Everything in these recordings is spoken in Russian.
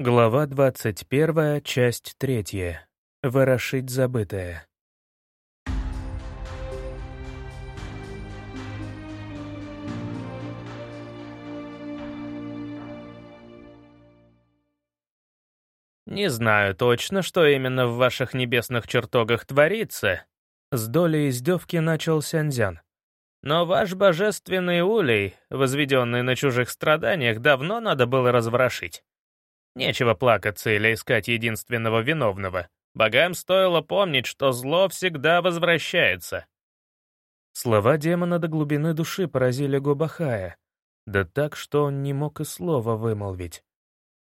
Глава 21, часть 3. Ворошить забытое. «Не знаю точно, что именно в ваших небесных чертогах творится», — с долей издевки начал Сянзян. «но ваш божественный улей, возведенный на чужих страданиях, давно надо было разворошить. Нечего плакаться или искать единственного виновного. Богам стоило помнить, что зло всегда возвращается». Слова демона до глубины души поразили Гобахая, да так, что он не мог и слова вымолвить.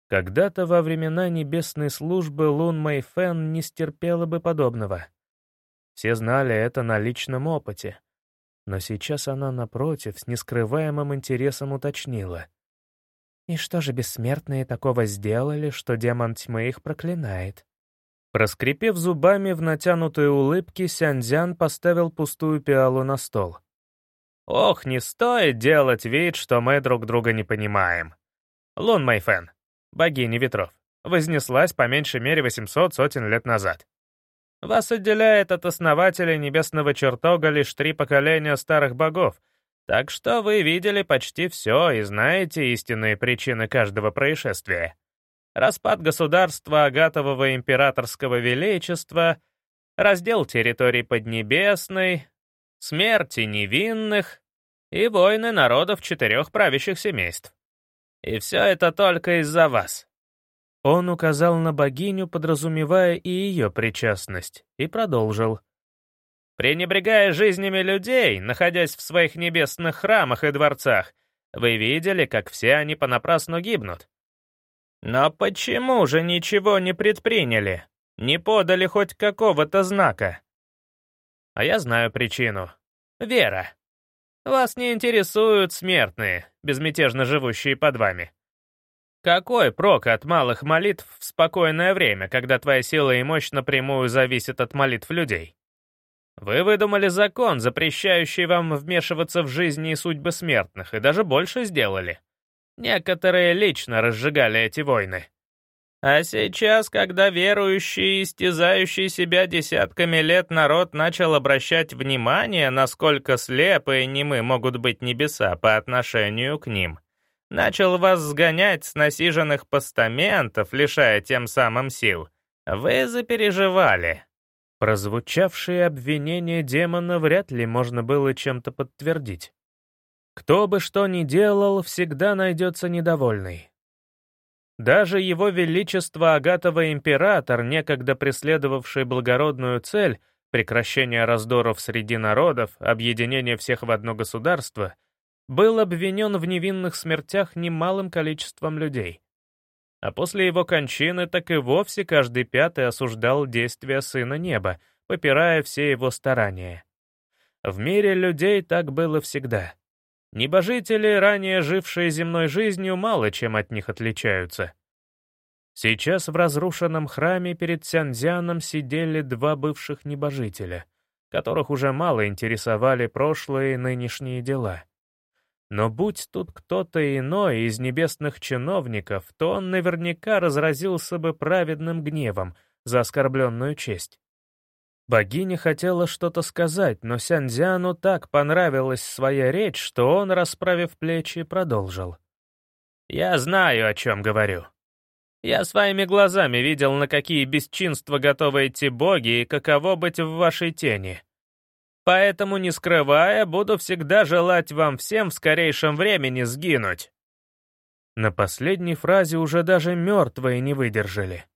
Когда-то во времена небесной службы Лун Мэйфэн не стерпела бы подобного. Все знали это на личном опыте. Но сейчас она, напротив, с нескрываемым интересом уточнила. «И что же бессмертные такого сделали, что демон тьмы их проклинает?» Проскрипев зубами в натянутой улыбке, Сяньцзян поставил пустую пиалу на стол. «Ох, не стоит делать вид, что мы друг друга не понимаем. Лун Мэйфэн, богиня ветров, вознеслась по меньшей мере 800 сотен лет назад. Вас отделяет от основателя небесного чертога лишь три поколения старых богов, так что вы видели почти все и знаете истинные причины каждого происшествия. Распад государства Агатового императорского величества, раздел территорий Поднебесной, смерти невинных и войны народов четырех правящих семейств. И все это только из-за вас. Он указал на богиню, подразумевая и ее причастность, и продолжил. Пренебрегая жизнями людей, находясь в своих небесных храмах и дворцах, вы видели, как все они понапрасну гибнут. Но почему же ничего не предприняли? Не подали хоть какого-то знака? А я знаю причину. Вера. Вас не интересуют смертные, безмятежно живущие под вами. Какой прок от малых молитв в спокойное время, когда твоя сила и мощь напрямую зависят от молитв людей? Вы выдумали закон, запрещающий вам вмешиваться в жизни и судьбы смертных, и даже больше сделали. Некоторые лично разжигали эти войны. А сейчас, когда верующий истязающий себя десятками лет народ начал обращать внимание, насколько слепы и немы могут быть небеса по отношению к ним — начал вас сгонять с насиженных постаментов, лишая тем самым сил. Вы запереживали». Прозвучавшие обвинения демона вряд ли можно было чем-то подтвердить. Кто бы что ни делал, всегда найдется недовольный. Даже его величество Агатова император, некогда преследовавший благородную цель прекращения раздоров среди народов, объединения всех в одно государство — был обвинен в невинных смертях немалым количеством людей. А после его кончины так и вовсе каждый пятый осуждал действия Сына Неба, попирая все его старания. В мире людей так было всегда. Небожители, ранее жившие земной жизнью, мало чем от них отличаются. Сейчас в разрушенном храме перед Сянзяном сидели два бывших небожителя, которых уже мало интересовали прошлые и нынешние дела — но будь тут кто-то иной из небесных чиновников, то он наверняка разразился бы праведным гневом за оскорбленную честь. Богиня хотела что-то сказать, но Сянзяну так понравилась своя речь, что он, расправив плечи, продолжил. «Я знаю, о чем говорю. Я своими глазами видел, на какие бесчинства готовы идти боги и каково быть в вашей тени. Поэтому, не скрывая, буду всегда желать вам всем в скорейшем времени сгинуть». На последней фразе уже даже мертвые не выдержали.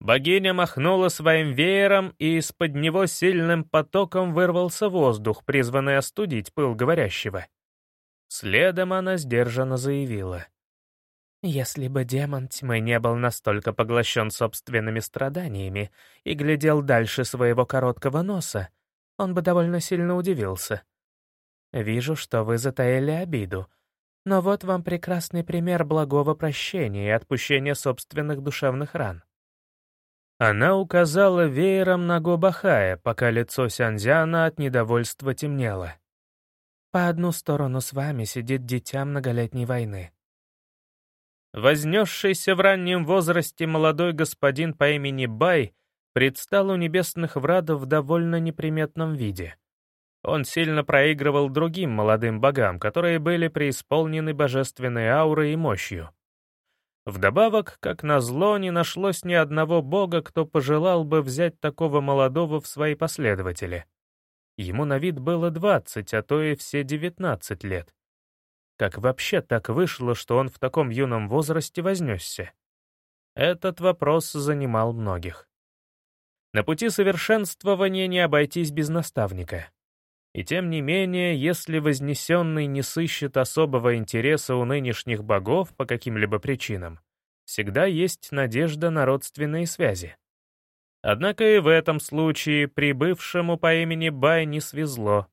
Богиня махнула своим веером, и из-под него сильным потоком вырвался воздух, призванный остудить пыл говорящего. Следом она сдержанно заявила. «Если бы демон тьмы не был настолько поглощен собственными страданиями и глядел дальше своего короткого носа, он бы довольно сильно удивился. Вижу, что вы затаили обиду, но вот вам прекрасный пример благого прощения и отпущения собственных душевных ран. Она указала веером на Гобахая, пока лицо Сянзяна от недовольства темнело. По одну сторону с вами сидит дитя многолетней войны. Вознесшийся в раннем возрасте молодой господин по имени Бай предстал у небесных врадов в довольно неприметном виде. Он сильно проигрывал другим молодым богам, которые были преисполнены божественной аурой и мощью. Вдобавок, как назло, не нашлось ни одного бога, кто пожелал бы взять такого молодого в свои последователи. Ему на вид было 20, а то и все 19 лет. Как вообще так вышло, что он в таком юном возрасте вознесся? Этот вопрос занимал многих. На пути совершенствования не обойтись без наставника. И тем не менее, если Вознесенный не сыщет особого интереса у нынешних богов по каким-либо причинам, всегда есть надежда на родственные связи. Однако и в этом случае прибывшему по имени Бай не свезло.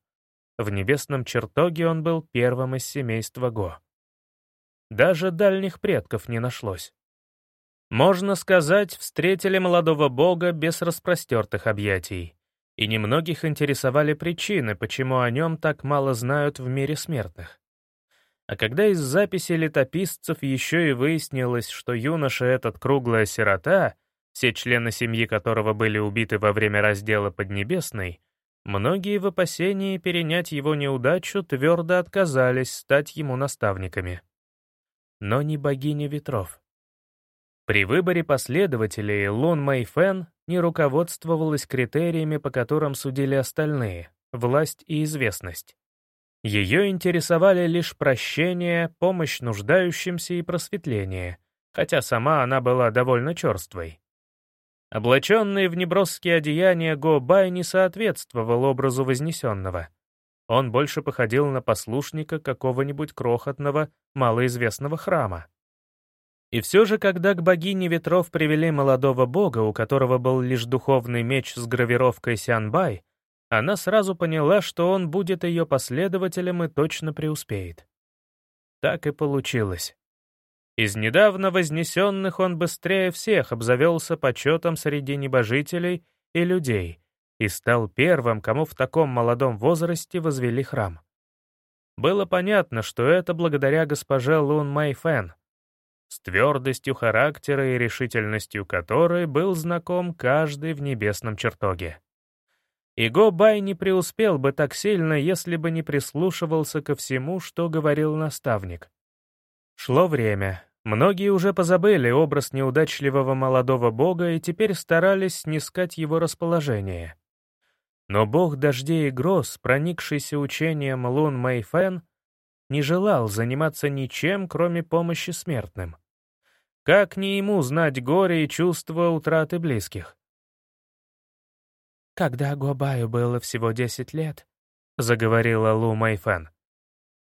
В небесном чертоге он был первым из семейства Го. Даже дальних предков не нашлось. Можно сказать, встретили молодого бога без распростертых объятий и немногих интересовали причины, почему о нем так мало знают в мире смертных. А когда из записи летописцев еще и выяснилось, что юноша этот круглая сирота, все члены семьи которого были убиты во время раздела Поднебесной, многие в опасении перенять его неудачу твердо отказались стать ему наставниками. Но не богиня ветров. При выборе последователей Лун Мэйфэн не руководствовалась критериями, по которым судили остальные — власть и известность. Ее интересовали лишь прощение, помощь нуждающимся и просветление, хотя сама она была довольно черствой. Облаченный в неброские одеяния Го Бай не соответствовал образу Вознесенного. Он больше походил на послушника какого-нибудь крохотного, малоизвестного храма. И все же, когда к богине ветров привели молодого бога, у которого был лишь духовный меч с гравировкой Сянбай, она сразу поняла, что он будет ее последователем и точно преуспеет. Так и получилось. Из недавно вознесенных он быстрее всех обзавелся почетом среди небожителей и людей и стал первым, кому в таком молодом возрасте возвели храм. Было понятно, что это благодаря госпоже Лун Майфэн, с твердостью характера и решительностью которой был знаком каждый в небесном чертоге. И Го Бай не преуспел бы так сильно, если бы не прислушивался ко всему, что говорил наставник. Шло время. Многие уже позабыли образ неудачливого молодого бога и теперь старались снискать его расположение. Но бог дождей и гроз, проникшийся учением Лун Мэйфэн, не желал заниматься ничем, кроме помощи смертным. Как не ему знать горе и чувство утраты близких? «Когда Гуабаю было всего десять лет», — заговорила Лу Майфан,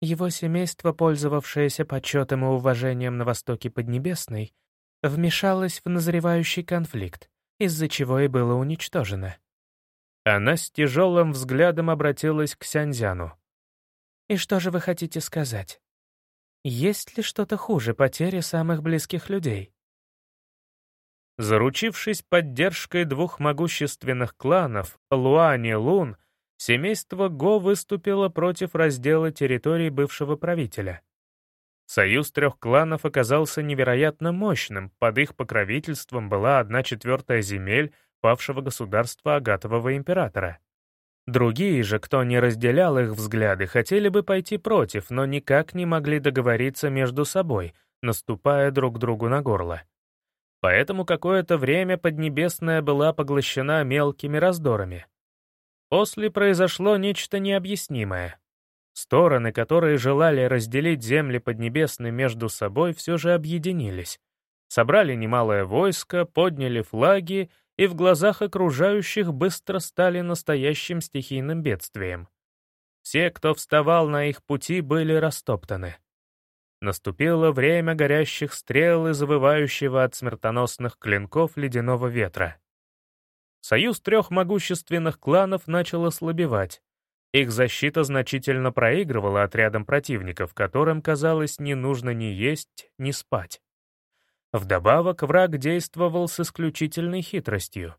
его семейство, пользовавшееся почетом и уважением на Востоке Поднебесной, вмешалось в назревающий конфликт, из-за чего и было уничтожено. Она с тяжелым взглядом обратилась к Сяньзяну. «И что же вы хотите сказать? Есть ли что-то хуже потери самых близких людей? Заручившись поддержкой двух могущественных кланов, Луани Лун, семейство Го выступило против раздела территорий бывшего правителя. Союз трех кланов оказался невероятно мощным, под их покровительством была одна четвертая земель павшего государства Агатового императора. Другие же, кто не разделял их взгляды, хотели бы пойти против, но никак не могли договориться между собой, наступая друг другу на горло. Поэтому какое-то время Поднебесная была поглощена мелкими раздорами. После произошло нечто необъяснимое. Стороны, которые желали разделить земли Поднебесной между собой, все же объединились. Собрали немалое войско, подняли флаги и в глазах окружающих быстро стали настоящим стихийным бедствием. Все, кто вставал на их пути, были растоптаны. Наступило время горящих стрел и завывающего от смертоносных клинков ледяного ветра. Союз трех могущественных кланов начал ослабевать. Их защита значительно проигрывала отрядам противников, которым, казалось, не нужно ни есть, ни спать. Вдобавок, враг действовал с исключительной хитростью.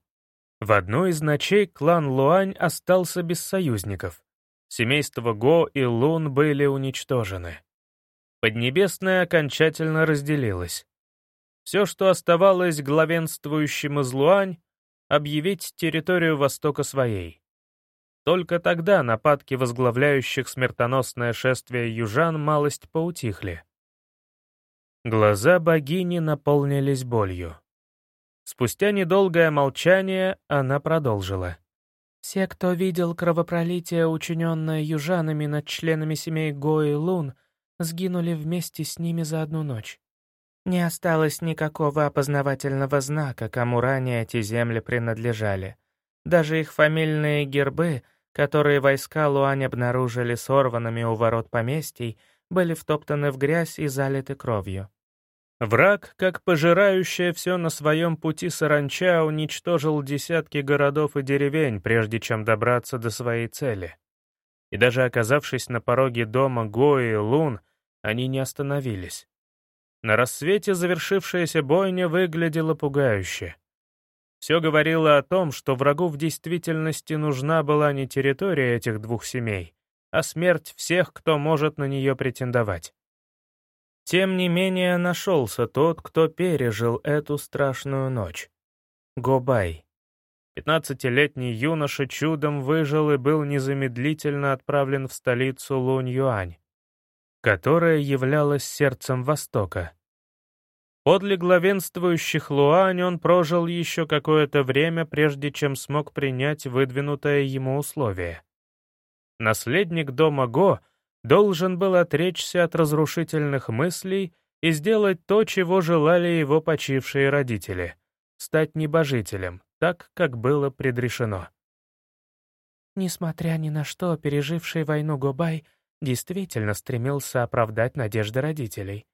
В одну из ночей клан Луань остался без союзников. Семейства Го и Лун были уничтожены. Поднебесная окончательно разделилась. Все, что оставалось главенствующим из Луань, объявить территорию Востока своей. Только тогда нападки возглавляющих смертоносное шествие южан малость поутихли. Глаза богини наполнились болью. Спустя недолгое молчание она продолжила. «Все, кто видел кровопролитие, учиненное южанами над членами семей Го и Лун, сгинули вместе с ними за одну ночь. Не осталось никакого опознавательного знака, кому ранее эти земли принадлежали. Даже их фамильные гербы, которые войска Луань обнаружили сорванными у ворот поместий, были втоптаны в грязь и залиты кровью. Враг, как пожирающая все на своем пути саранча, уничтожил десятки городов и деревень, прежде чем добраться до своей цели. И даже оказавшись на пороге дома Гои и Лун, они не остановились. На рассвете завершившаяся бойня выглядела пугающе. Все говорило о том, что врагу в действительности нужна была не территория этих двух семей, а смерть всех, кто может на нее претендовать. Тем не менее нашелся тот, кто пережил эту страшную ночь. Гобай. Пятнадцатилетний юноша чудом выжил и был незамедлительно отправлен в столицу Лунь-Юань, которая являлась сердцем Востока. Подле главенствующих Луань он прожил еще какое-то время, прежде чем смог принять выдвинутое ему условие. Наследник дома Го — должен был отречься от разрушительных мыслей и сделать то, чего желали его почившие родители — стать небожителем, так, как было предрешено. Несмотря ни на что, переживший войну Гобай действительно стремился оправдать надежды родителей.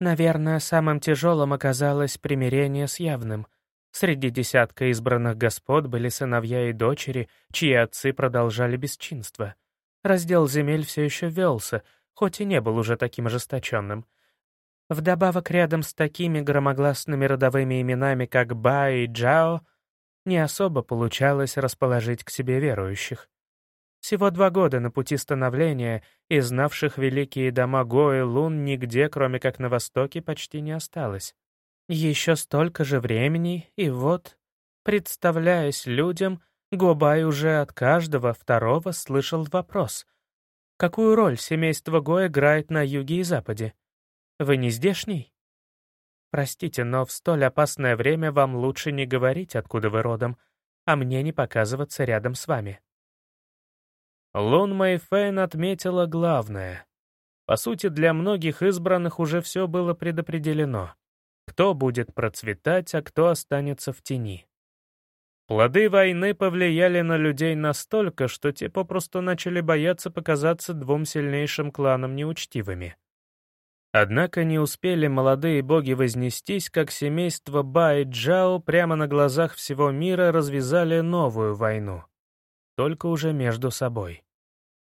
Наверное, самым тяжелым оказалось примирение с явным. Среди десятка избранных господ были сыновья и дочери, чьи отцы продолжали бесчинство — Раздел земель все еще велся, хоть и не был уже таким ожесточенным. Вдобавок, рядом с такими громогласными родовыми именами, как Ба и Джао, не особо получалось расположить к себе верующих. Всего два года на пути становления, и знавших великие дома Го и Лун нигде, кроме как на Востоке, почти не осталось. Еще столько же времени, и вот, представляясь людям, Гобай уже от каждого второго слышал вопрос. Какую роль семейство Го играет на юге и западе? Вы не здешний? Простите, но в столь опасное время вам лучше не говорить, откуда вы родом, а мне не показываться рядом с вами. Лун Мэйфэн отметила главное. По сути, для многих избранных уже все было предопределено. Кто будет процветать, а кто останется в тени. Плоды войны повлияли на людей настолько, что те попросту начали бояться показаться двум сильнейшим кланам неучтивыми. Однако не успели молодые боги вознестись, как семейство Ба и Джао прямо на глазах всего мира развязали новую войну. Только уже между собой.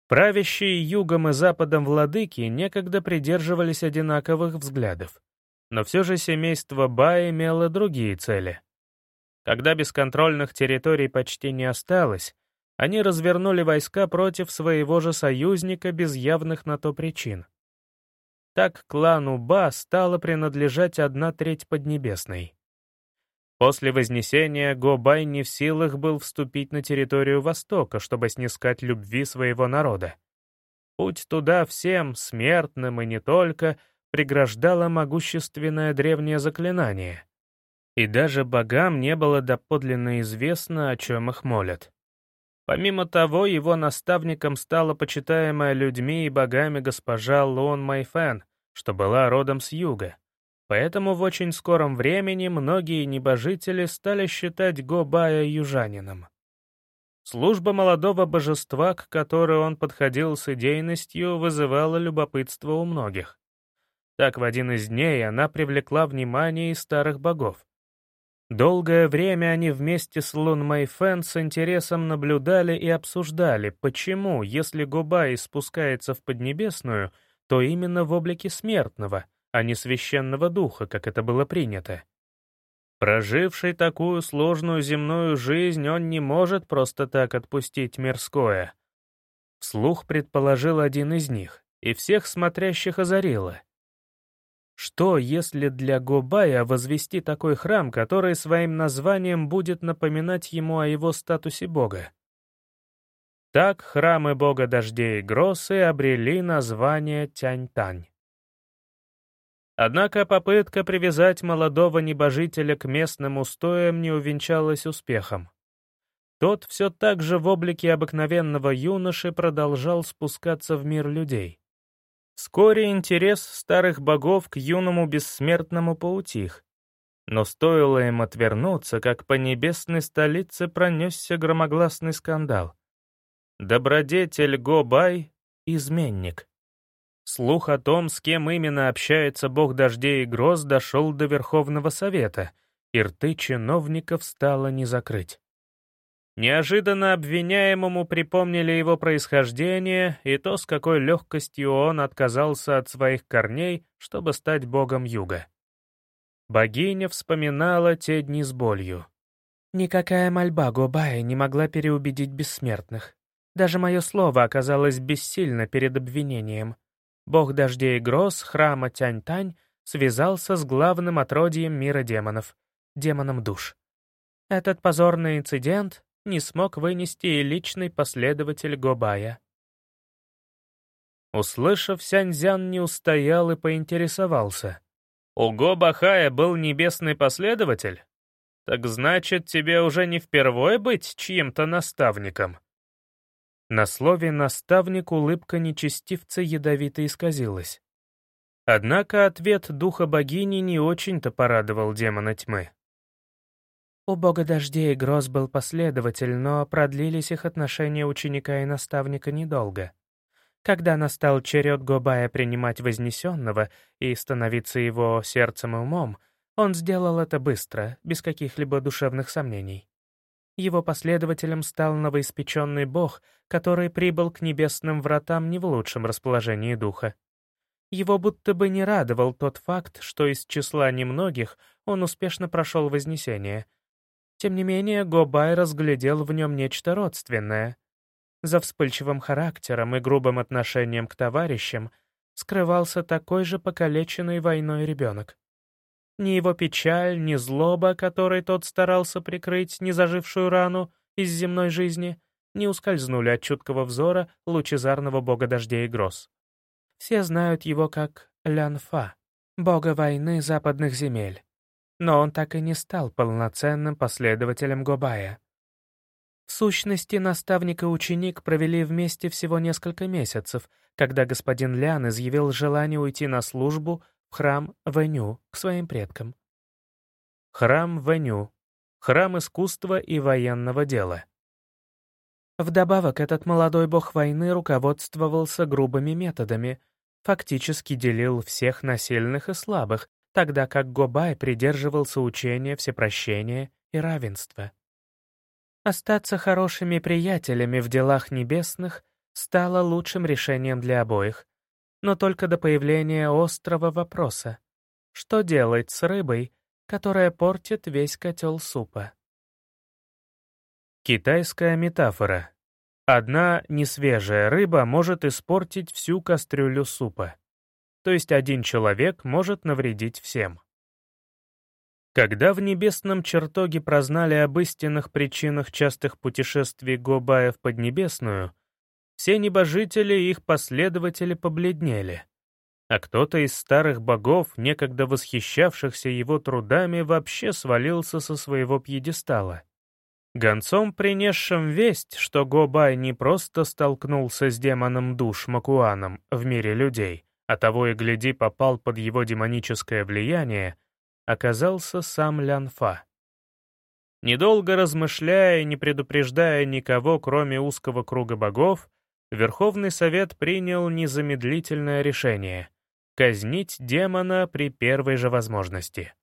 Правящие югом и западом владыки некогда придерживались одинаковых взглядов. Но все же семейство Ба имело другие цели — когда бесконтрольных территорий почти не осталось, они развернули войска против своего же союзника без явных на то причин. Так клану Ба стала принадлежать одна треть Поднебесной. После Вознесения Гобай не в силах был вступить на территорию Востока, чтобы снискать любви своего народа. Путь туда всем, смертным и не только, преграждало могущественное древнее заклинание — и даже богам не было доподлинно известно, о чем их молят. Помимо того, его наставником стала почитаемая людьми и богами госпожа Лон Майфен, что была родом с юга. Поэтому в очень скором времени многие небожители стали считать Гобая южанином. Служба молодого божества, к которой он подходил с идейностью, вызывала любопытство у многих. Так в один из дней она привлекла внимание и старых богов. Долгое время они вместе с Лун Мэйфэн с интересом наблюдали и обсуждали, почему, если Губай спускается в Поднебесную, то именно в облике смертного, а не священного духа, как это было принято. Проживший такую сложную земную жизнь, он не может просто так отпустить мирское. Вслух предположил один из них, и всех смотрящих озарило. Что, если для Гобая возвести такой храм, который своим названием будет напоминать ему о его статусе бога? Так храмы бога дождей и обрели название Тянь-Тань. Однако попытка привязать молодого небожителя к местным устоям не увенчалась успехом. Тот все так же в облике обыкновенного юноши продолжал спускаться в мир людей. Вскоре интерес старых богов к юному бессмертному поутих. Но стоило им отвернуться, как по небесной столице пронесся громогласный скандал. Добродетель Гобай — изменник. Слух о том, с кем именно общается бог дождей и гроз, дошел до Верховного Совета, и рты чиновников стало не закрыть. Неожиданно обвиняемому припомнили его происхождение и то, с какой легкостью он отказался от своих корней, чтобы стать богом юга. Богиня вспоминала те дни с болью. «Никакая мольба Гобая не могла переубедить бессмертных. Даже мое слово оказалось бессильно перед обвинением. Бог дождей и гроз храма Тянь-Тань связался с главным отродьем мира демонов — демоном душ. Этот позорный инцидент не смог вынести и личный последователь Гобая. Услышав, Сяньзян не устоял и поинтересовался. «У Гобахая был небесный последователь? Так значит, тебе уже не впервые быть чьим-то наставником?» На слове «наставник» улыбка нечестивца ядовито исказилась. Однако ответ духа богини не очень-то порадовал демона тьмы. У бога дождей гроз был последователь, но продлились их отношения ученика и наставника недолго. Когда настал черед Гобая принимать Вознесенного и становиться его сердцем и умом, он сделал это быстро, без каких-либо душевных сомнений. Его последователем стал новоиспеченный бог, который прибыл к небесным вратам не в лучшем расположении духа. Его будто бы не радовал тот факт, что из числа немногих он успешно прошел Вознесение — тем не менее, Гобай разглядел в нем нечто родственное. За вспыльчивым характером и грубым отношением к товарищам скрывался такой же покалеченный войной ребенок. Ни его печаль, ни злоба, которой тот старался прикрыть незажившую рану из земной жизни, не ускользнули от чуткого взора лучезарного бога дождей и гроз. Все знают его как Лянфа, бога войны западных земель но он так и не стал полноценным последователем Гобая. В сущности, наставник и ученик провели вместе всего несколько месяцев, когда господин Лян изъявил желание уйти на службу в храм Вэню к своим предкам. Храм Вэню — храм искусства и военного дела. Вдобавок, этот молодой бог войны руководствовался грубыми методами, фактически делил всех насильных и слабых, тогда как Гобай придерживался учения всепрощения и равенства. Остаться хорошими приятелями в делах небесных стало лучшим решением для обоих, но только до появления острого вопроса. Что делать с рыбой, которая портит весь котел супа? Китайская метафора. Одна несвежая рыба может испортить всю кастрюлю супа то есть один человек может навредить всем. Когда в небесном чертоге прознали об истинных причинах частых путешествий Гобая в Поднебесную, все небожители и их последователи побледнели, а кто-то из старых богов, некогда восхищавшихся его трудами, вообще свалился со своего пьедестала. Гонцом, принесшим весть, что Гобай не просто столкнулся с демоном душ Макуаном в мире людей, а того и гляди попал под его демоническое влияние, оказался сам Лянфа. Недолго размышляя и не предупреждая никого, кроме узкого круга богов, Верховный Совет принял незамедлительное решение — казнить демона при первой же возможности.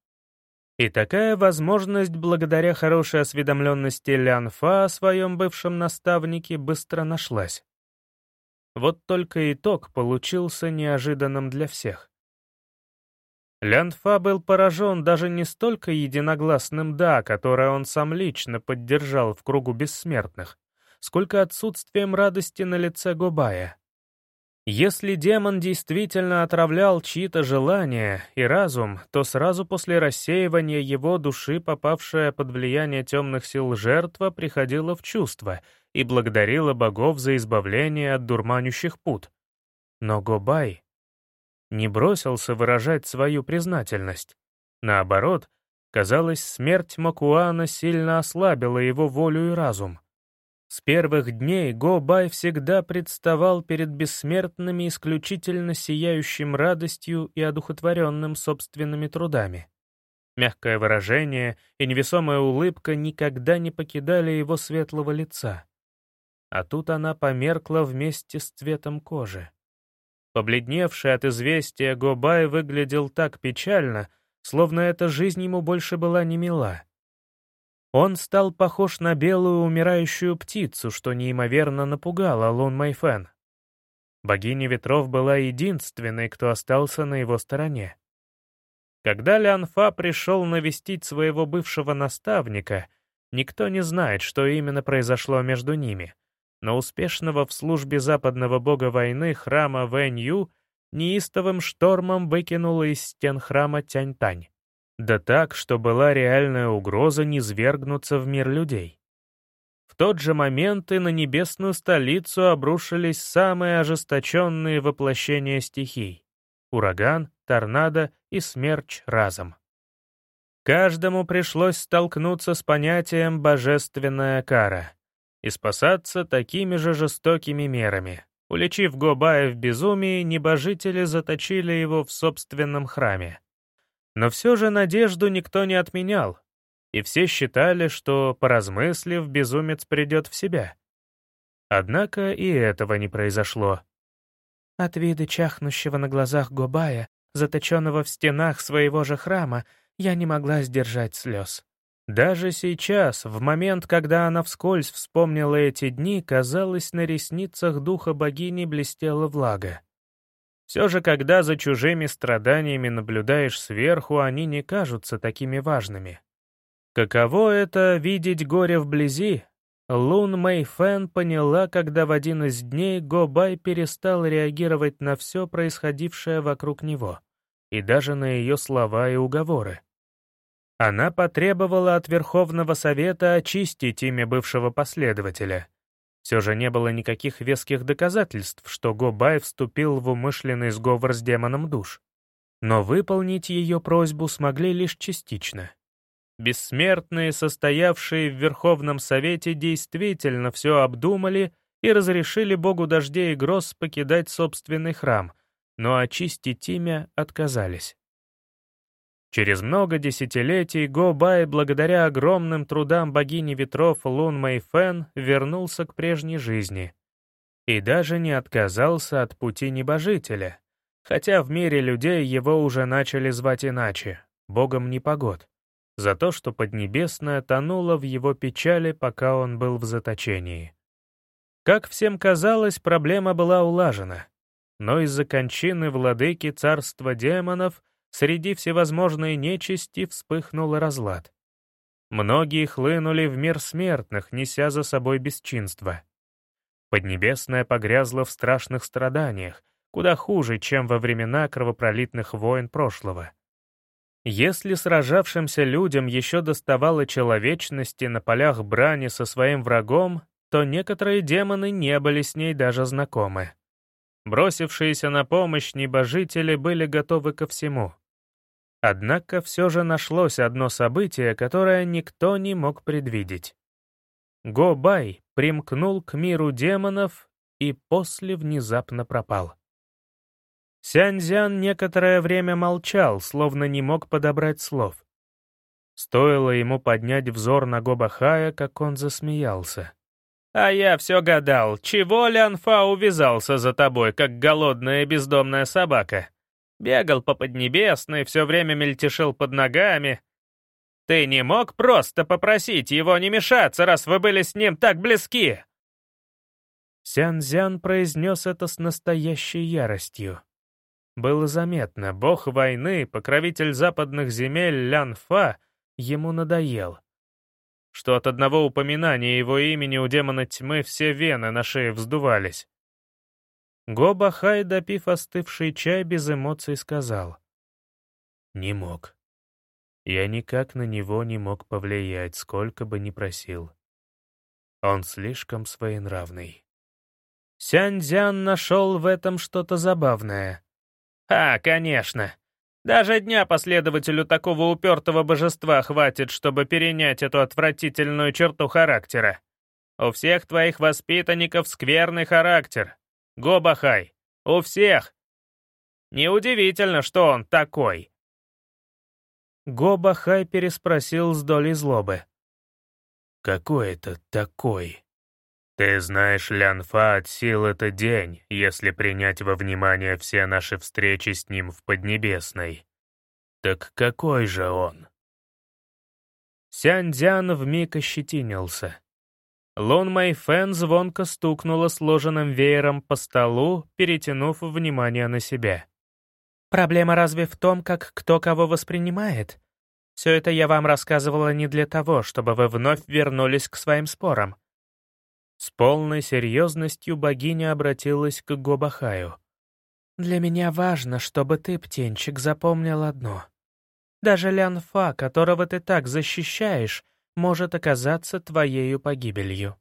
И такая возможность, благодаря хорошей осведомленности Лянфа о своем бывшем наставнике, быстро нашлась. Вот только итог получился неожиданным для всех. Лянфа был поражен даже не столько единогласным «да», которое он сам лично поддержал в кругу бессмертных, сколько отсутствием радости на лице Губая. Если демон действительно отравлял чьи-то желания и разум, то сразу после рассеивания его души, попавшая под влияние темных сил жертва, приходила в чувство и благодарила богов за избавление от дурманющих пут. Но Гобай не бросился выражать свою признательность. Наоборот, казалось, смерть Макуана сильно ослабила его волю и разум. С первых дней Го Бай всегда представал перед бессмертными исключительно сияющим радостью и одухотворенным собственными трудами. Мягкое выражение и невесомая улыбка никогда не покидали его светлого лица. А тут она померкла вместе с цветом кожи. Побледневший от известия Гобай выглядел так печально, словно эта жизнь ему больше была не мила. Он стал похож на белую умирающую птицу, что неимоверно напугало Лун Майфен. Богиня ветров была единственной, кто остался на его стороне. Когда Лянфа пришел навестить своего бывшего наставника, никто не знает, что именно произошло между ними, но успешного в службе западного бога войны храма Вэнь-Ю неистовым штормом выкинуло из стен храма Тянь-Тань. Да так, что была реальная угроза низвергнуться в мир людей. В тот же момент и на небесную столицу обрушились самые ожесточенные воплощения стихий — ураган, торнадо и смерч разом. Каждому пришлось столкнуться с понятием «божественная кара» и спасаться такими же жестокими мерами. Уличив Гобая в безумии, небожители заточили его в собственном храме. Но все же надежду никто не отменял, и все считали, что, поразмыслив, безумец придет в себя. Однако и этого не произошло. От вида чахнущего на глазах Гобая, заточенного в стенах своего же храма, я не могла сдержать слез. Даже сейчас, в момент, когда она вскользь вспомнила эти дни, казалось, на ресницах духа богини блестела влага. Все же, когда за чужими страданиями наблюдаешь сверху, они не кажутся такими важными. Каково это — видеть горе вблизи? Лун Мэй Фэн поняла, когда в один из дней Го Бай перестал реагировать на все происходившее вокруг него, и даже на ее слова и уговоры. Она потребовала от Верховного Совета очистить имя бывшего последователя — все же не было никаких веских доказательств, что Гобай вступил в умышленный сговор с демоном душ. Но выполнить ее просьбу смогли лишь частично. Бессмертные, состоявшие в Верховном Совете, действительно все обдумали и разрешили богу дождей и гроз покидать собственный храм, но очистить имя отказались. Через много десятилетий Го Бай, благодаря огромным трудам богини ветров Лун Мэй Фэн, вернулся к прежней жизни. И даже не отказался от пути небожителя, хотя в мире людей его уже начали звать иначе — богом непогод, за то, что Поднебесная тонула в его печали, пока он был в заточении. Как всем казалось, проблема была улажена, но из-за кончины владыки царства демонов — среди всевозможной нечисти вспыхнул разлад. Многие хлынули в мир смертных, неся за собой бесчинство. Поднебесная погрязла в страшных страданиях, куда хуже, чем во времена кровопролитных войн прошлого. Если сражавшимся людям еще доставало человечности на полях брани со своим врагом, то некоторые демоны не были с ней даже знакомы. Бросившиеся на помощь небожители были готовы ко всему. Однако все же нашлось одно событие, которое никто не мог предвидеть. Го-Бай примкнул к миру демонов и после внезапно пропал. Сяньзян некоторое время молчал, словно не мог подобрать слов. Стоило ему поднять взор на Гобахая, как он засмеялся. «А я все гадал, чего Лянфа увязался за тобой, как голодная бездомная собака?» Бегал по Поднебесной, все время мельтешил под ногами. Ты не мог просто попросить его не мешаться, раз вы были с ним так близки?» Сянзян произнес это с настоящей яростью. Было заметно, бог войны, покровитель западных земель Лянфа, ему надоел. Что от одного упоминания его имени у демона тьмы все вены на шее вздувались. Гоба Хай, допив остывший чай, без эмоций сказал. «Не мог. Я никак на него не мог повлиять, сколько бы ни просил. Он слишком своенравный». Сяньцзян нашел в этом что-то забавное. «А, конечно. Даже дня последователю такого упертого божества хватит, чтобы перенять эту отвратительную черту характера. У всех твоих воспитанников скверный характер. Гобахай, у всех. Неудивительно, что он такой». Гобахай переспросил с долей злобы. «Какой это такой?» «Ты знаешь, Лянфа от сил это день, если принять во внимание все наши встречи с ним в Поднебесной. Так какой же он?» Сянь-Дзян вмиг ощетинился. Лун Мэйфэн звонко стукнула сложенным веером по столу, перетянув внимание на себя. «Проблема разве в том, как кто кого воспринимает? Все это я вам рассказывала не для того, чтобы вы вновь вернулись к своим спорам. С полной серьезностью богиня обратилась к Гобахаю. «Для меня важно, чтобы ты, птенчик, запомнил одно. Даже Лянфа, которого ты так защищаешь, может оказаться твоею погибелью».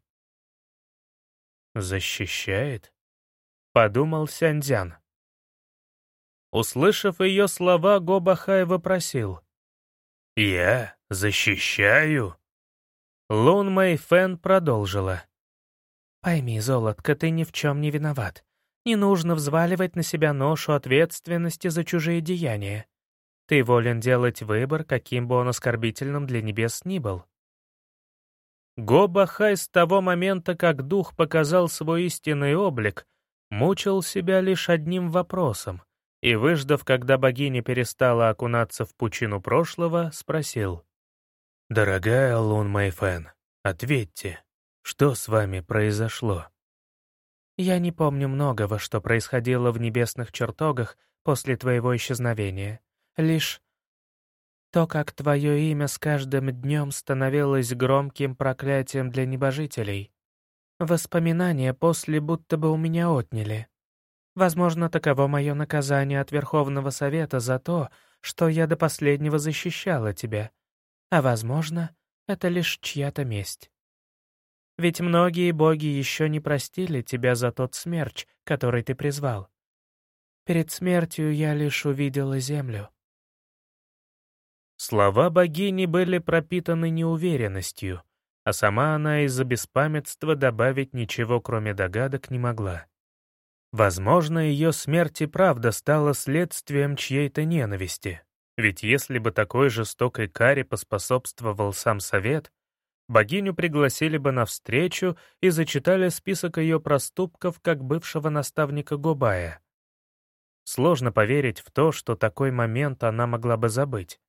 «Защищает?» — подумал Сяньцзян. Услышав ее слова, Гобахай вопросил. «Я защищаю?» Лун Мэй Фэн продолжила. Пойми, золотко, ты ни в чем не виноват. Не нужно взваливать на себя ношу ответственности за чужие деяния. Ты волен делать выбор, каким бы он оскорбительным для небес ни был. Гобахай с того момента, как дух показал свой истинный облик, мучил себя лишь одним вопросом и, выждав, когда богиня перестала окунаться в пучину прошлого, спросил. «Дорогая Лун Майфен, ответьте, что с вами произошло?» «Я не помню многого, что происходило в небесных чертогах после твоего исчезновения. Лишь то, как твое имя с каждым днем становилось громким проклятием для небожителей. Воспоминания после будто бы у меня отняли. Возможно, таково мое наказание от Верховного Совета за то, что я до последнего защищала тебя. А возможно, это лишь чья-то месть. Ведь многие боги еще не простили тебя за тот смерч, который ты призвал. Перед смертью я лишь увидела землю. Слова богини были пропитаны неуверенностью, а сама она из-за беспамятства добавить ничего, кроме догадок, не могла. Возможно, ее смерть и правда стала следствием чьей-то ненависти, ведь если бы такой жестокой каре поспособствовал сам совет, богиню пригласили бы на встречу и зачитали список ее проступков как бывшего наставника Гобая. Сложно поверить в то, что такой момент она могла бы забыть.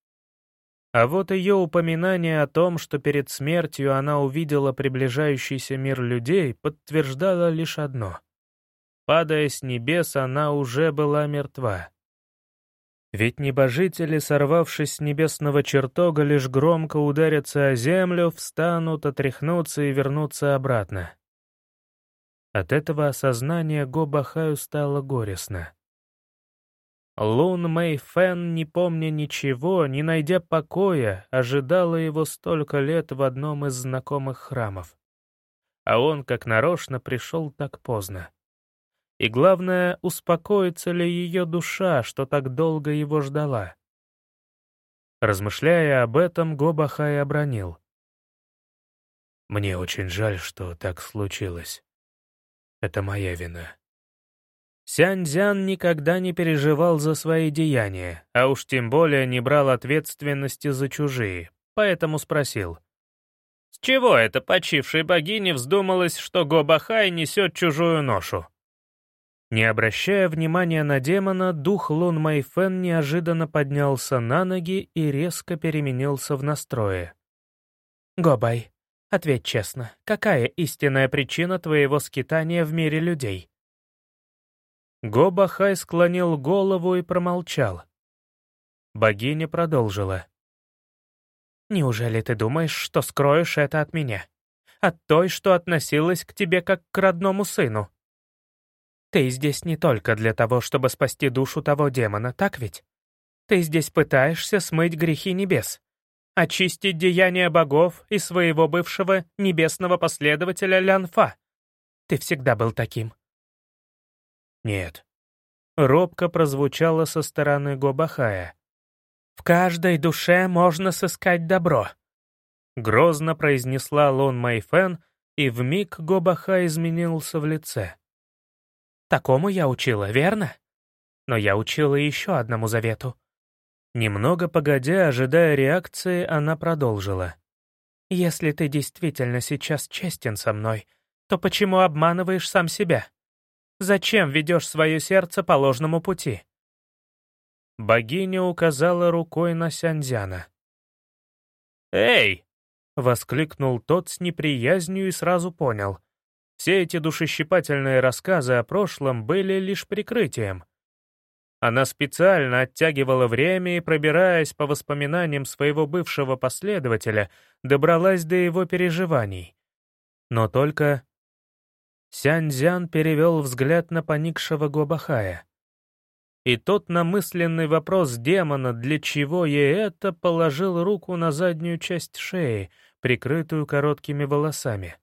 А вот ее упоминание о том, что перед смертью она увидела приближающийся мир людей, подтверждало лишь одно. Падая с небес, она уже была мертва. Ведь небожители, сорвавшись с небесного чертога, лишь громко ударятся о землю, встанут, отряхнутся и вернутся обратно. От этого осознания Го Бахаю стало горестно. Лун Мэй Фэн, не помня ничего, не найдя покоя, ожидала его столько лет в одном из знакомых храмов. А он, как нарочно, пришел так поздно. И главное, успокоится ли ее душа, что так долго его ждала. Размышляя об этом, Гобахай обронил. «Мне очень жаль, что так случилось. Это моя вина». Сяньцзян никогда не переживал за свои деяния, а уж тем более не брал ответственности за чужие, поэтому спросил. «С чего это почившей богине вздумалось, что Гобахай несет чужую ношу?» Не обращая внимания на демона, дух Лун Майфен неожиданно поднялся на ноги и резко переменился в настрое. «Гобай, ответь честно, какая истинная причина твоего скитания в мире людей?» Гобахай склонил голову и промолчал. Богиня продолжила. «Неужели ты думаешь, что скроешь это от меня? От той, что относилась к тебе как к родному сыну?» Ты здесь не только для того, чтобы спасти душу того демона, так ведь? Ты здесь пытаешься смыть грехи небес, очистить деяния богов и своего бывшего небесного последователя Лянфа. Ты всегда был таким. Нет. Робко прозвучало со стороны Гобахая. В каждой душе можно сыскать добро. Грозно произнесла Лон Майфен, и вмиг Гобаха изменился в лице. Такому я учила, верно? Но я учила еще одному завету. Немного погодя, ожидая реакции, она продолжила. «Если ты действительно сейчас честен со мной, то почему обманываешь сам себя? Зачем ведешь свое сердце по ложному пути?» Богиня указала рукой на Сянзяна. «Эй!» — воскликнул тот с неприязнью и сразу понял. Все эти душещипательные рассказы о прошлом были лишь прикрытием. Она специально оттягивала время и, пробираясь по воспоминаниям своего бывшего последователя, добралась до его переживаний. Но только... Сяньцзян перевел взгляд на поникшего Гобахая. И тот на мысленный вопрос демона, для чего ей это, положил руку на заднюю часть шеи, прикрытую короткими волосами.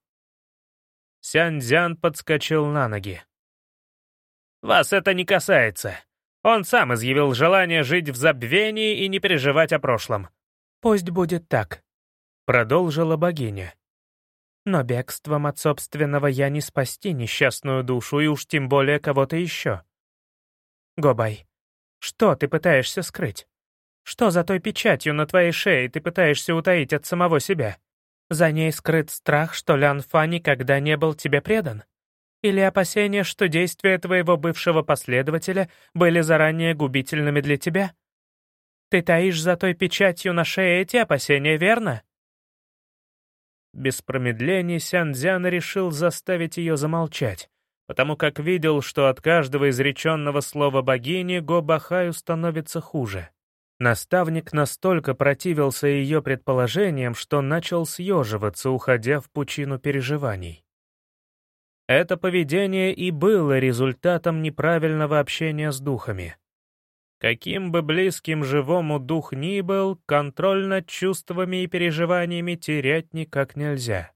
Сяньцзян подскочил на ноги. «Вас это не касается. Он сам изъявил желание жить в забвении и не переживать о прошлом». «Пусть будет так», — продолжила богиня. «Но бегством от собственного я не спасти несчастную душу и уж тем более кого-то еще. Гобай, что ты пытаешься скрыть? Что за той печатью на твоей шее ты пытаешься утаить от самого себя?» За ней скрыт страх, что Лян Фа никогда не был тебе предан? Или опасение, что действия твоего бывшего последователя были заранее губительными для тебя? Ты таишь за той печатью на шее эти опасения, верно?» Без промедлений Сянцзян решил заставить ее замолчать, потому как видел, что от каждого изреченного слова богини Го Бахаю становится хуже. Наставник настолько противился ее предположениям, что начал съеживаться, уходя в пучину переживаний. Это поведение и было результатом неправильного общения с духами. Каким бы близким живому дух ни был, контроль над чувствами и переживаниями терять никак нельзя.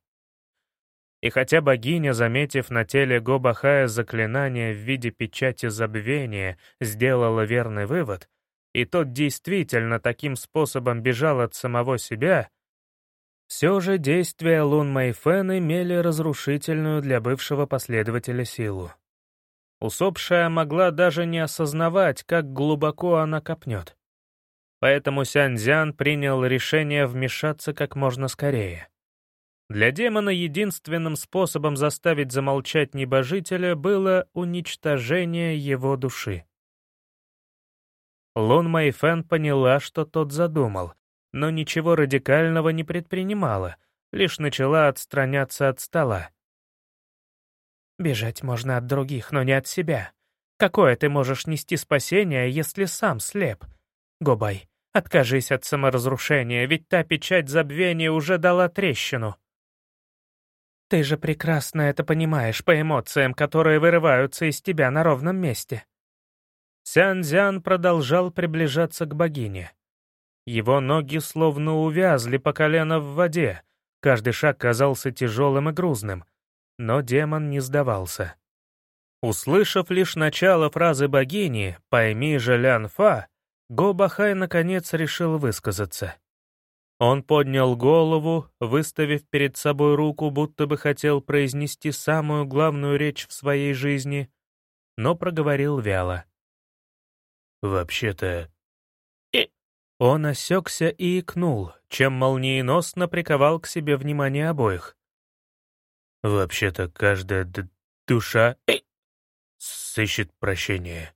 И хотя богиня, заметив на теле Гобахая заклинание в виде печати забвения, сделала верный вывод, и тот действительно таким способом бежал от самого себя, все же действия Лун Мэйфэн имели разрушительную для бывшего последователя силу. Усопшая могла даже не осознавать, как глубоко она копнет. Поэтому Сяньцзян принял решение вмешаться как можно скорее. Для демона единственным способом заставить замолчать небожителя было уничтожение его души. Лун Майфен поняла, что тот задумал, но ничего радикального не предпринимала, лишь начала отстраняться от стола. «Бежать можно от других, но не от себя. Какое ты можешь нести спасение, если сам слеп? Гобай, откажись от саморазрушения, ведь та печать забвения уже дала трещину». «Ты же прекрасно это понимаешь по эмоциям, которые вырываются из тебя на ровном месте», Сянзян продолжал приближаться к богине. Его ноги словно увязли по колено в воде, каждый шаг казался тяжелым и грузным, но демон не сдавался. Услышав лишь начало фразы богини «Пойми же, Лян Фа», Го Бахай наконец решил высказаться. Он поднял голову, выставив перед собой руку, будто бы хотел произнести самую главную речь в своей жизни, но проговорил вяло. «Вообще-то...» и... Он осекся и икнул, чем молниеносно приковал к себе внимание обоих. «Вообще-то каждая душа и... сыщет прощение».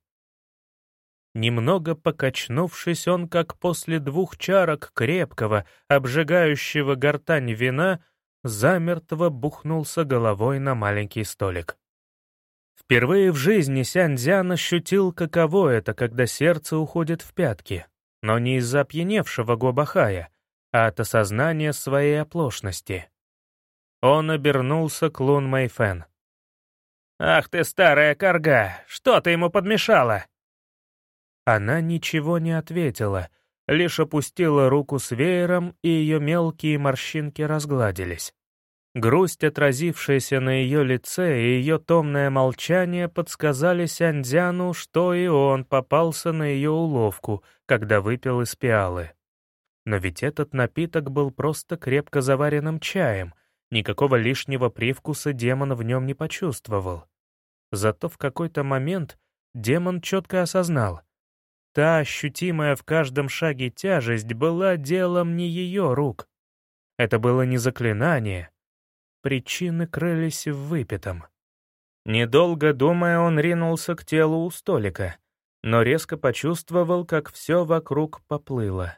Немного покачнувшись, он, как после двух чарок крепкого, обжигающего гортань вина, замертво бухнулся головой на маленький столик. Впервые в жизни Сяньцзян ощутил, каково это, когда сердце уходит в пятки, но не из-за опьяневшего Гобахая, а от осознания своей оплошности. Он обернулся к Лун Мэйфэн. «Ах ты, старая корга! Что ты ему подмешала?» Она ничего не ответила, лишь опустила руку с веером, и ее мелкие морщинки разгладились. Грусть, отразившаяся на ее лице, и ее томное молчание подсказали Сяньцзяну, что и он попался на ее уловку, когда выпил из пиалы. Но ведь этот напиток был просто крепко заваренным чаем, никакого лишнего привкуса демон в нем не почувствовал. Зато в какой-то момент демон четко осознал. Та ощутимая в каждом шаге тяжесть была делом не ее рук. Это было не заклинание, Причины крылись в выпитом. Недолго думая, он ринулся к телу у столика, но резко почувствовал, как все вокруг поплыло.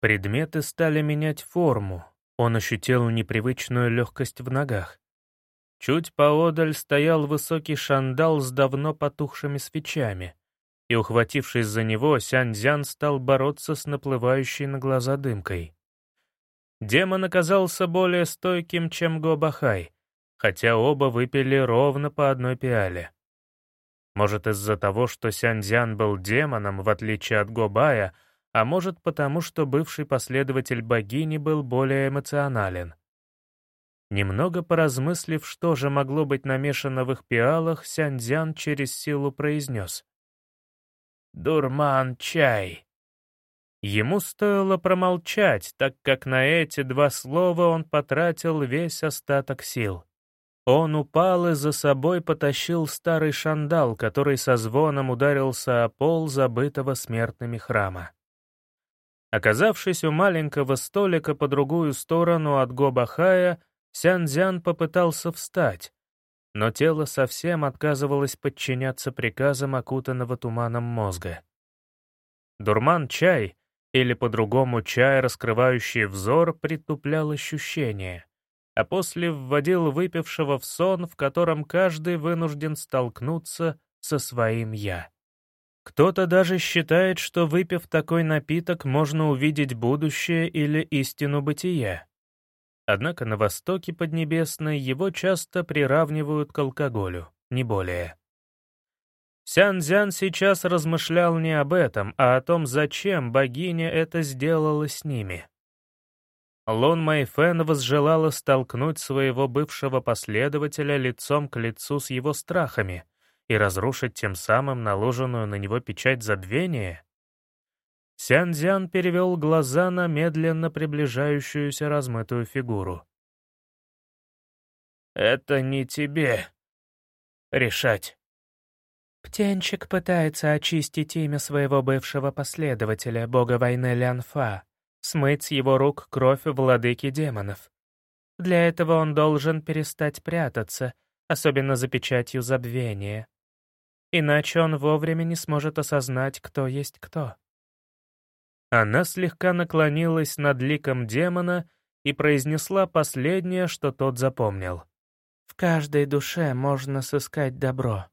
Предметы стали менять форму, он ощутил непривычную легкость в ногах. Чуть поодаль стоял высокий шандал с давно потухшими свечами, и, ухватившись за него, Сяньцзян стал бороться с наплывающей на глаза дымкой. Демон оказался более стойким, чем Гобахай, хотя оба выпили ровно по одной пиале. Может, из-за того, что Сяньцзян был демоном, в отличие от Гобая, а может, потому что бывший последователь богини был более эмоционален. Немного поразмыслив, что же могло быть намешано в их пиалах, Сяньцзян через силу произнес. «Дурман чай». Ему стоило промолчать, так как на эти два слова он потратил весь остаток сил. Он упал и за собой потащил старый шандал, который со звоном ударился о пол забытого смертными храма. Оказавшись у маленького столика по другую сторону от Гобахая, Сянзян попытался встать, но тело совсем отказывалось подчиняться приказам окутанного туманом мозга. Дурман-чай или по-другому чай, раскрывающий взор, притуплял ощущения, а после вводил выпившего в сон, в котором каждый вынужден столкнуться со своим «я». Кто-то даже считает, что выпив такой напиток, можно увидеть будущее или истину бытия. Однако на Востоке Поднебесной его часто приравнивают к алкоголю, не более. Сянзян сейчас размышлял не об этом, а о том, зачем богиня это сделала с ними. Лун Майфен возжелала столкнуть своего бывшего последователя лицом к лицу с его страхами и разрушить тем самым наложенную на него печать забвения? Сянзян перевел глаза на медленно приближающуюся размытую фигуру. «Это не тебе решать». Птенчик пытается очистить имя своего бывшего последователя, бога войны Лянфа, смыть с его рук кровь владыки демонов. Для этого он должен перестать прятаться, особенно за печатью забвения. Иначе он вовремя не сможет осознать, кто есть кто. Она слегка наклонилась над ликом демона и произнесла последнее, что тот запомнил. «В каждой душе можно сыскать добро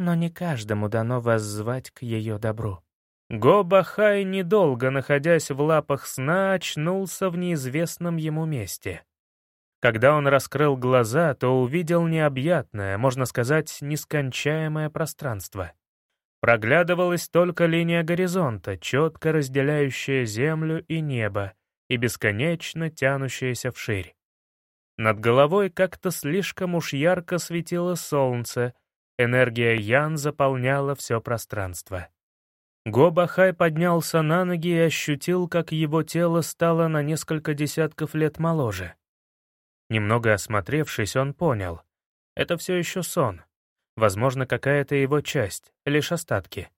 но не каждому дано воззвать к ее добру. Гобахай, недолго находясь в лапах сна, очнулся в неизвестном ему месте. Когда он раскрыл глаза, то увидел необъятное, можно сказать, нескончаемое пространство. Проглядывалась только линия горизонта, четко разделяющая землю и небо, и бесконечно тянущаяся вширь. Над головой как-то слишком уж ярко светило солнце, Энергия Ян заполняла все пространство. Гобахай поднялся на ноги и ощутил, как его тело стало на несколько десятков лет моложе. Немного осмотревшись, он понял. Это все еще сон. Возможно, какая-то его часть, лишь остатки.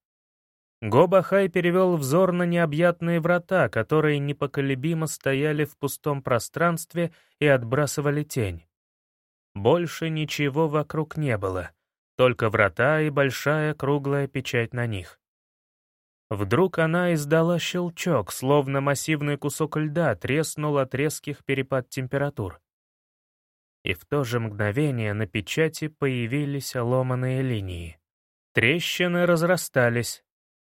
Гобахай перевел взор на необъятные врата, которые непоколебимо стояли в пустом пространстве и отбрасывали тень. Больше ничего вокруг не было — только врата и большая круглая печать на них. Вдруг она издала щелчок, словно массивный кусок льда треснул от резких перепад температур. И в то же мгновение на печати появились ломаные линии. Трещины разрастались.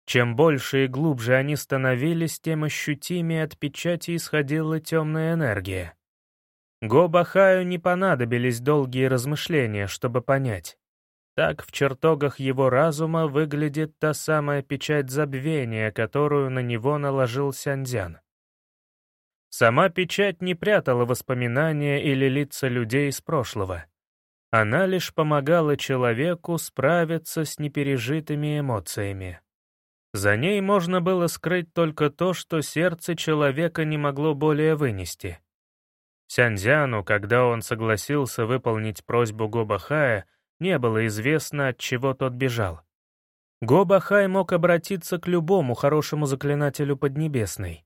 Чем больше и глубже они становились, тем ощутимее от печати исходила темная энергия. Гобахаю не понадобились долгие размышления, чтобы понять. Так в чертогах его разума выглядит та самая печать забвения, которую на него наложил Сяньцзян. Сама печать не прятала воспоминания или лица людей из прошлого. Она лишь помогала человеку справиться с непережитыми эмоциями. За ней можно было скрыть только то, что сердце человека не могло более вынести. Сяньзяну, когда он согласился выполнить просьбу Гобахая, не было известно, от чего тот бежал. Гобахай мог обратиться к любому хорошему заклинателю Поднебесной.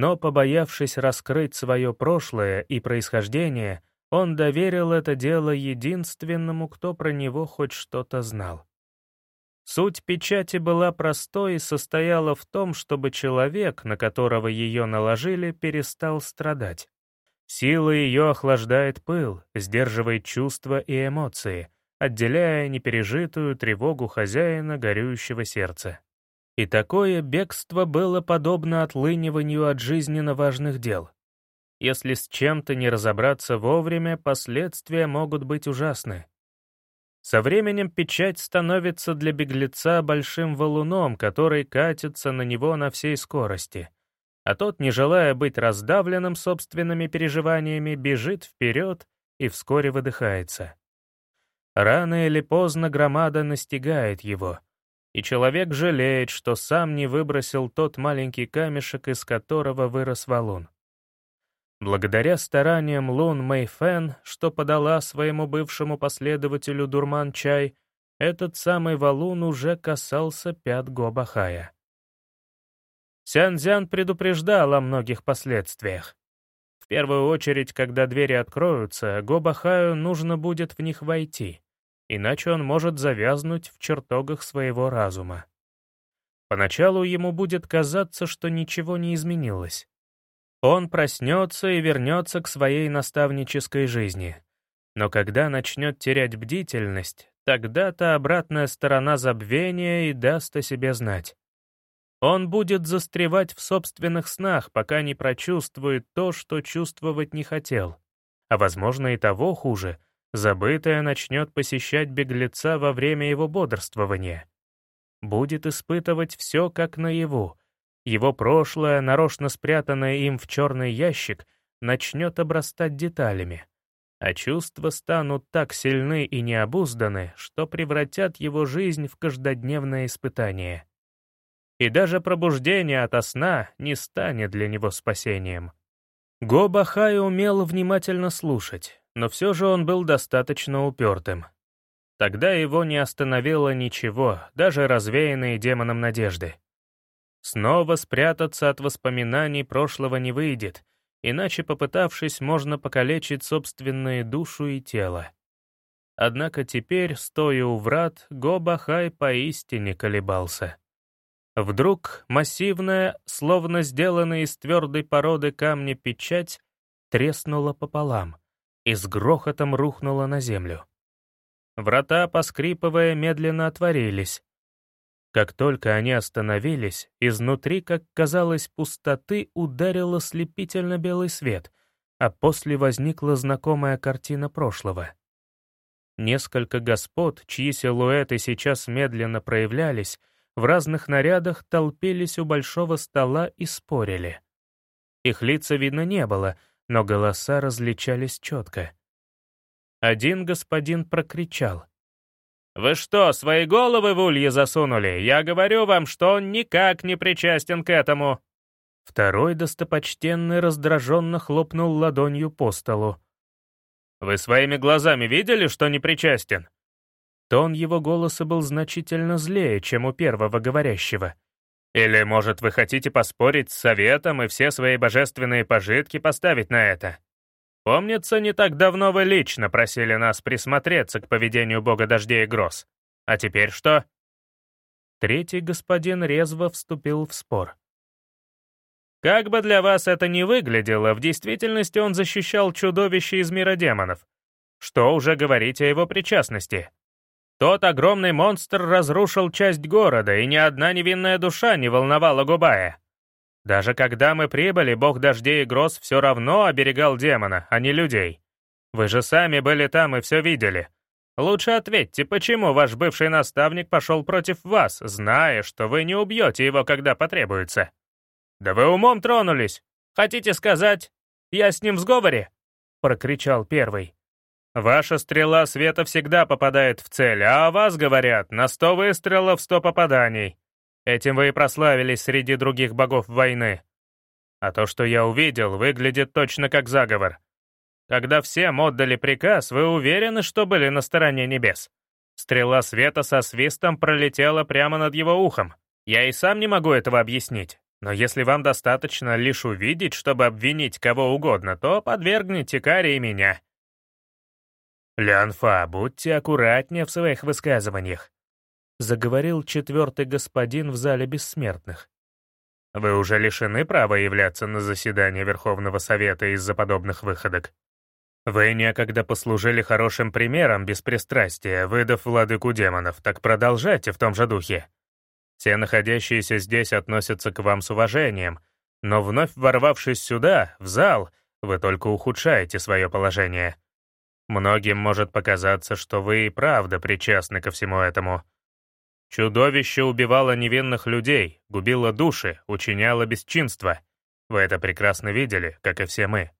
Но, побоявшись раскрыть свое прошлое и происхождение, он доверил это дело единственному, кто про него хоть что-то знал. Суть печати была простой и состояла в том, чтобы человек, на которого ее наложили, перестал страдать. Сила ее охлаждает пыл, сдерживает чувства и эмоции, отделяя непережитую тревогу хозяина горюющего сердца. И такое бегство было подобно отлыниванию от жизненно важных дел. Если с чем-то не разобраться вовремя, последствия могут быть ужасны. Со временем печать становится для беглеца большим валуном, который катится на него на всей скорости — а тот, не желая быть раздавленным собственными переживаниями, бежит вперед и вскоре выдыхается. Рано или поздно громада настигает его, и человек жалеет, что сам не выбросил тот маленький камешек, из которого вырос валун. Благодаря стараниям Лун Мэйфэн, что подала своему бывшему последователю Дурман-чай, этот самый валун уже касался пят Гобахая. Сянзян предупреждал о многих последствиях. В первую очередь, когда двери откроются, Гобахаю нужно будет в них войти, иначе он может завязнуть в чертогах своего разума. Поначалу ему будет казаться, что ничего не изменилось. Он проснется и вернется к своей наставнической жизни. Но когда начнет терять бдительность, тогда-то обратная сторона забвения и даст о себе знать. Он будет застревать в собственных снах, пока не прочувствует то, что чувствовать не хотел. А возможно и того хуже, забытое начнет посещать беглеца во время его бодрствования. Будет испытывать все как наяву. Его прошлое, нарочно спрятанное им в черный ящик, начнет обрастать деталями. А чувства станут так сильны и необузданы, что превратят его жизнь в каждодневное испытание и даже пробуждение ото сна не станет для него спасением. Го Бахай умел внимательно слушать, но все же он был достаточно упертым. Тогда его не остановило ничего, даже развеянные демоном надежды. Снова спрятаться от воспоминаний прошлого не выйдет, иначе, попытавшись, можно покалечить собственную душу и тело. Однако теперь, стоя у врат, Го Бахай поистине колебался. Вдруг массивная, словно сделанная из твердой породы камня печать, треснула пополам и с грохотом рухнула на землю. Врата, поскрипывая, медленно отворились. Как только они остановились, изнутри, как казалось, пустоты ударил ослепительно белый свет, а после возникла знакомая картина прошлого. Несколько господ, чьи силуэты сейчас медленно проявлялись, в разных нарядах толпились у большого стола и спорили. Их лица видно не было, но голоса различались четко. Один господин прокричал. «Вы что, свои головы в улье засунули? Я говорю вам, что он никак не причастен к этому!» Второй достопочтенный раздраженно хлопнул ладонью по столу. «Вы своими глазами видели, что не причастен? Тон его голоса был значительно злее, чем у первого говорящего. «Или, может, вы хотите поспорить с советом и все свои божественные пожитки поставить на это? Помнится, не так давно вы лично просили нас присмотреться к поведению бога дождей и гроз. А теперь что?» Третий господин резво вступил в спор. Как бы для вас это ни выглядело, в действительности он защищал чудовище из мира демонов. Что уже говорить о его причастности? Тот огромный монстр разрушил часть города, и ни одна невинная душа не волновала Губая. Даже когда мы прибыли, бог дождей и гроз все равно оберегал демона, а не людей. Вы же сами были там и все видели. Лучше ответьте, почему ваш бывший наставник пошел против вас, зная, что вы не убьете его, когда потребуется? Да вы умом тронулись. Хотите сказать, я с ним в сговоре?» — прокричал первый. «Ваша стрела света всегда попадает в цель, а о вас говорят на сто выстрелов сто попаданий. Этим вы и прославились среди других богов войны. А то, что я увидел, выглядит точно как заговор. Когда всем отдали приказ, вы уверены, что были на стороне небес? Стрела света со свистом пролетела прямо над его ухом. Я и сам не могу этого объяснить. Но если вам достаточно лишь увидеть, чтобы обвинить кого угодно, то подвергните каре и меня. Лянфа, будьте аккуратнее в своих высказываниях, заговорил четвертый господин в зале бессмертных. Вы уже лишены права являться на заседание Верховного Совета из-за подобных выходок. Вы некогда послужили хорошим примером беспристрастия, выдав владыку демонов, так продолжайте в том же духе. Все находящиеся здесь относятся к вам с уважением, но вновь ворвавшись сюда, в зал, вы только ухудшаете свое положение. Многим может показаться, что вы и правда причастны ко всему этому. Чудовище убивало невинных людей, губило души, учиняло бесчинство. Вы это прекрасно видели, как и все мы.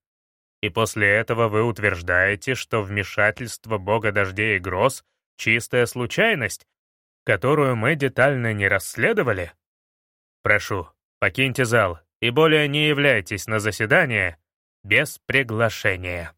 И после этого вы утверждаете, что вмешательство бога дождей и гроз — чистая случайность, которую мы детально не расследовали? Прошу, покиньте зал и более не являйтесь на заседание без приглашения.